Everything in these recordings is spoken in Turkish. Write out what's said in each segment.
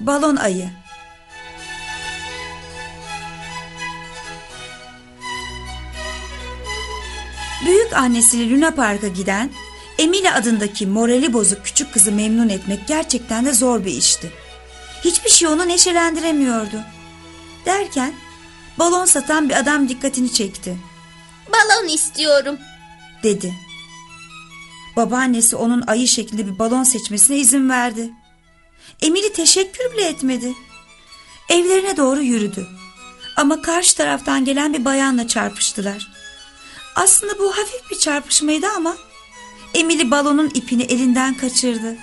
Balon ayı Büyük annesiyle Luna Park'a giden Emile adındaki morali bozuk küçük kızı memnun etmek gerçekten de zor bir işti. Hiçbir şey onu neşelendiremiyordu. Derken balon satan bir adam dikkatini çekti. Balon istiyorum. Dedi. Babaannesi onun ayı şeklinde bir balon seçmesine izin verdi. Emily teşekkür bile etmedi. Evlerine doğru yürüdü. Ama karşı taraftan gelen bir bayanla çarpıştılar. Aslında bu hafif bir çarpışmaydı ama Emily balonun ipini elinden kaçırdı.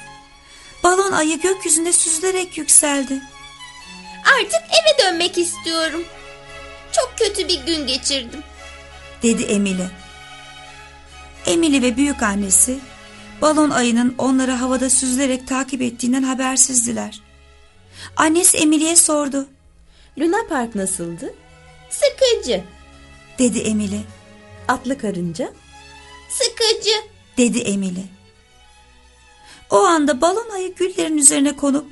Balon ayı gökyüzünde süzülerek yükseldi. Artık eve dönmek istiyorum. Çok kötü bir gün geçirdim. Dedi Emily. Emily ve büyük annesi balon ayının onları havada süzülerek takip ettiğinden habersizdiler. Annesi Emily'ye sordu. Luna Park nasıldı? Sıkıcı. Dedi Emily. Atlı karınca? Sıkıcı. Dedi Emily. O anda balon ayı güllerin üzerine konup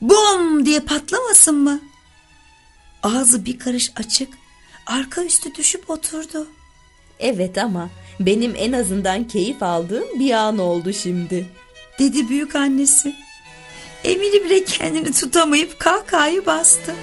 bom diye patlamasın mı? Ağzı bir karış açık, arka üstü düşüp oturdu. Evet ama benim en azından keyif aldığım bir an oldu şimdi. Dedi büyük annesi. Emily bile kendini tutamayıp kahkahayı bastı.